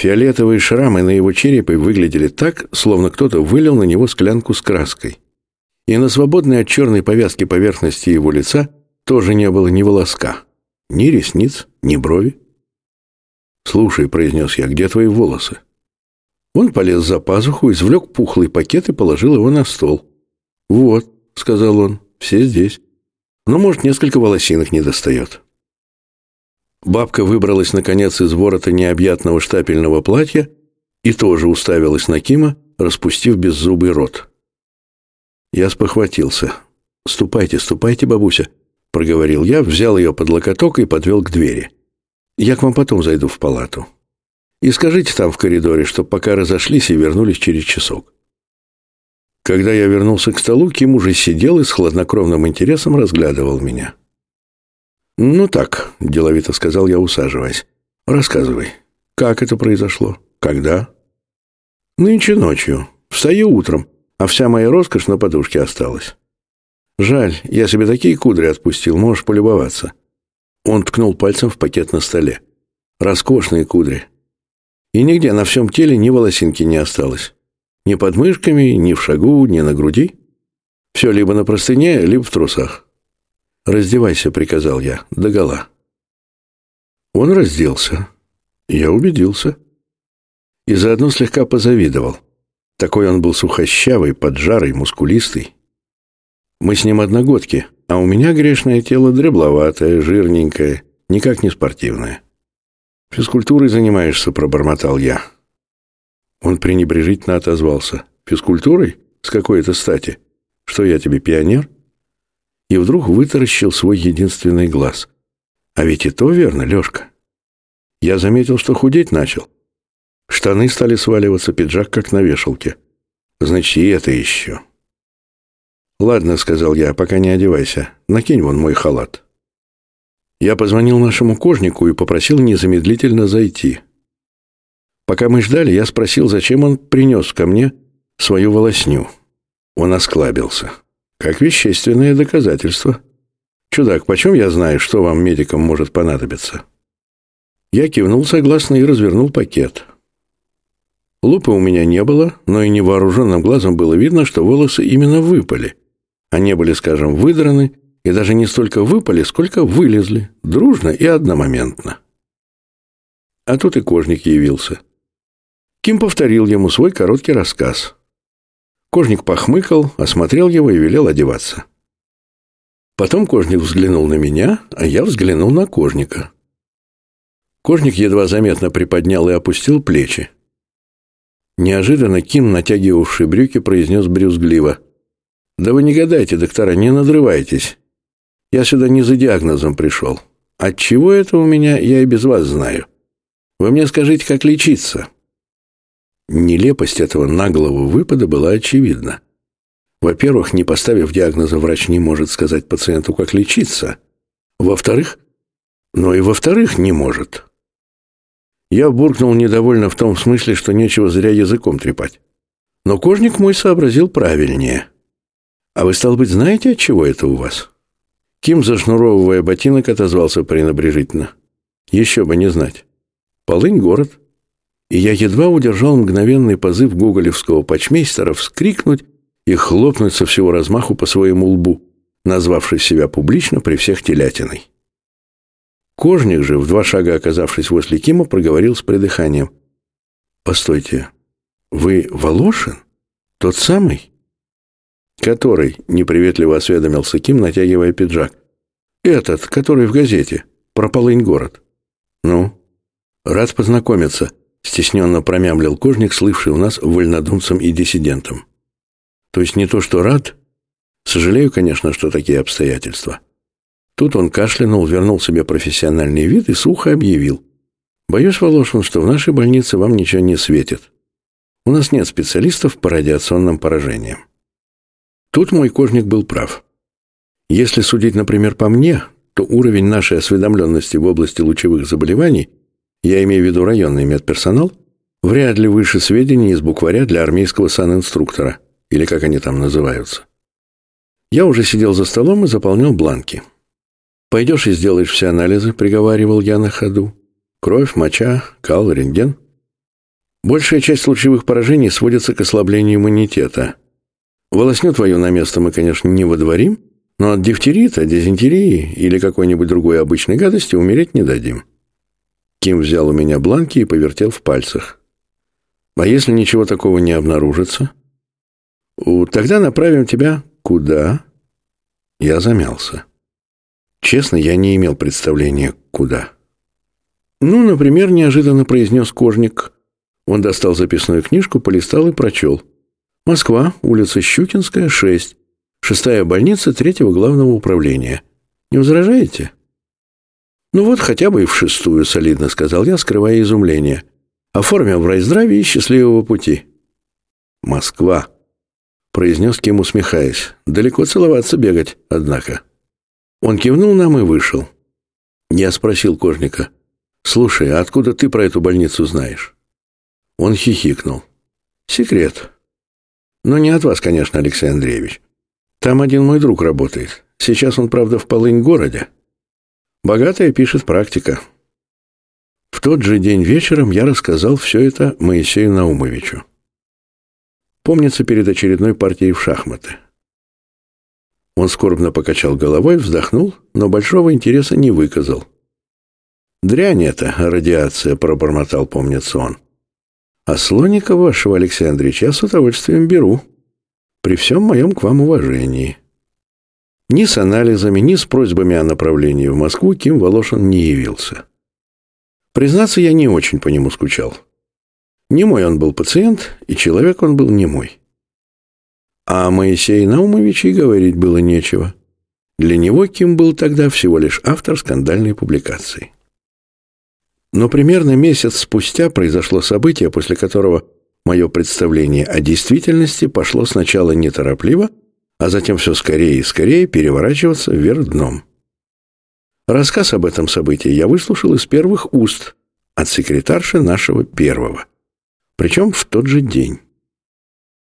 Фиолетовые шрамы на его черепе выглядели так, словно кто-то вылил на него склянку с краской. И на свободной от черной повязки поверхности его лица тоже не было ни волоска, ни ресниц, ни брови. «Слушай», — произнес я, — «где твои волосы?» Он полез за пазуху, извлек пухлый пакет и положил его на стол. «Вот», — сказал он, — «все здесь. Но, может, несколько волосинок не достает». Бабка выбралась, наконец, из ворота необъятного штапельного платья и тоже уставилась на Кима, распустив беззубый рот. Я спохватился. «Ступайте, ступайте, бабуся», — проговорил я, взял ее под локоток и подвел к двери. «Я к вам потом зайду в палату. И скажите там в коридоре, чтоб пока разошлись и вернулись через часок». Когда я вернулся к столу, Ким уже сидел и с хладнокровным интересом разглядывал меня. «Ну так», — деловито сказал я, усаживаясь. «Рассказывай, как это произошло? Когда?» «Нынче ночью. Встаю утром, а вся моя роскошь на подушке осталась. Жаль, я себе такие кудри отпустил, можешь полюбоваться». Он ткнул пальцем в пакет на столе. «Роскошные кудри. И нигде на всем теле ни волосинки не осталось. Ни под мышками, ни в шагу, ни на груди. Все либо на простыне, либо в трусах. «Раздевайся», — приказал я, — «догола». Он разделся. Я убедился. И заодно слегка позавидовал. Такой он был сухощавый, поджарый, мускулистый. Мы с ним одногодки, а у меня грешное тело дребловатое, жирненькое, никак не спортивное. «Физкультурой занимаешься», — пробормотал я. Он пренебрежительно отозвался. «Физкультурой? С какой это стати? Что я тебе, пионер?» И вдруг вытаращил свой единственный глаз. А ведь и то верно, Лешка. Я заметил, что худеть начал. Штаны стали сваливаться, пиджак как на вешалке. Значит, и это еще. «Ладно», — сказал я, — «пока не одевайся. Накинь вон мой халат». Я позвонил нашему кожнику и попросил незамедлительно зайти. Пока мы ждали, я спросил, зачем он принес ко мне свою волосню. Он осклабился. Как вещественное доказательство. Чудак, почем я знаю, что вам, медикам, может понадобиться? Я кивнул согласно и развернул пакет. Лупы у меня не было, но и невооруженным глазом было видно, что волосы именно выпали. Они были, скажем, выдраны, и даже не столько выпали, сколько вылезли, дружно и одномоментно. А тут и кожник явился. Ким повторил ему свой короткий рассказ. Кожник похмыкал, осмотрел его и велел одеваться. Потом кожник взглянул на меня, а я взглянул на кожника. Кожник едва заметно приподнял и опустил плечи. Неожиданно Ким, натягивавший брюки, произнес брюзгливо. «Да вы не гадайте, доктора, не надрывайтесь. Я сюда не за диагнозом пришел. От чего это у меня, я и без вас знаю. Вы мне скажите, как лечиться?» Нелепость этого наглого выпада была очевидна. Во-первых, не поставив диагноза, врач не может сказать пациенту, как лечиться. Во-вторых, но и во-вторых, не может. Я буркнул недовольно в том смысле, что нечего зря языком трепать. Но кожник мой сообразил правильнее. «А вы, стал быть, знаете, от чего это у вас?» Ким, зашнуровывая ботинок, отозвался пренебрежительно. «Еще бы не знать. Полынь — город и я едва удержал мгновенный позыв гоголевского почмейстера вскрикнуть и хлопнуть со всего размаху по своему лбу, назвавший себя публично при всех телятиной. Кожник же, в два шага оказавшись возле Кима, проговорил с придыханием. «Постойте, вы Волошин? Тот самый?» «Который?» — неприветливо осведомился Ким, натягивая пиджак. «Этот, который в газете. Про полынь город». «Ну?» «Рад познакомиться», Стесненно промямлил кожник, слывший у нас вольнодумцем и диссидентом. То есть не то, что рад. Сожалею, конечно, что такие обстоятельства. Тут он кашлянул, вернул себе профессиональный вид и сухо объявил. «Боюсь, Волошин, что в нашей больнице вам ничего не светит. У нас нет специалистов по радиационным поражениям». Тут мой кожник был прав. Если судить, например, по мне, то уровень нашей осведомленности в области лучевых заболеваний – я имею в виду районный медперсонал, вряд ли выше сведений из букваря для армейского санинструктора, или как они там называются. Я уже сидел за столом и заполнял бланки. «Пойдешь и сделаешь все анализы», — приговаривал я на ходу. «Кровь, моча, кал, рентген». Большая часть лучевых поражений сводится к ослаблению иммунитета. Волосню твою на место мы, конечно, не водворим, но от дифтерита, дизентерии или какой-нибудь другой обычной гадости умереть не дадим. Ким взял у меня бланки и повертел в пальцах. А если ничего такого не обнаружится? Тогда направим тебя куда? Я замялся. Честно, я не имел представления, куда. Ну, например, неожиданно произнес кожник. Он достал записную книжку, полистал и прочел. Москва, улица Щукинская, 6. Шестая больница третьего главного управления. Не возражаете? Ну вот, хотя бы и в шестую, солидно сказал я, скрывая изумление. Оформим в райздраве и счастливого пути. Москва, произнес Ким, усмехаясь. Далеко целоваться бегать, однако. Он кивнул нам и вышел. Я спросил Кожника. «Слушай, а откуда ты про эту больницу знаешь?» Он хихикнул. «Секрет. Но не от вас, конечно, Алексей Андреевич. Там один мой друг работает. Сейчас он, правда, в Полынь-городе. Богатая пишет практика. В тот же день вечером я рассказал все это Моисею Наумовичу. Помнится перед очередной партией в шахматы. Он скорбно покачал головой, вздохнул, но большого интереса не выказал. «Дрянь это, радиация», — пробормотал, помнится он. «А слоника вашего, Алексей Андреевич, я с удовольствием беру. При всем моем к вам уважении». Ни с анализами, ни с просьбами о направлении в Москву Ким Волошин не явился. Признаться, я не очень по нему скучал. Не мой он был пациент, и человек он был не мой. А о Моисее Наумовиче и говорить было нечего. Для него Ким был тогда всего лишь автор скандальной публикации. Но примерно месяц спустя произошло событие, после которого мое представление о действительности пошло сначала неторопливо, а затем все скорее и скорее переворачиваться вверх дном. Рассказ об этом событии я выслушал из первых уст от секретарши нашего первого, причем в тот же день.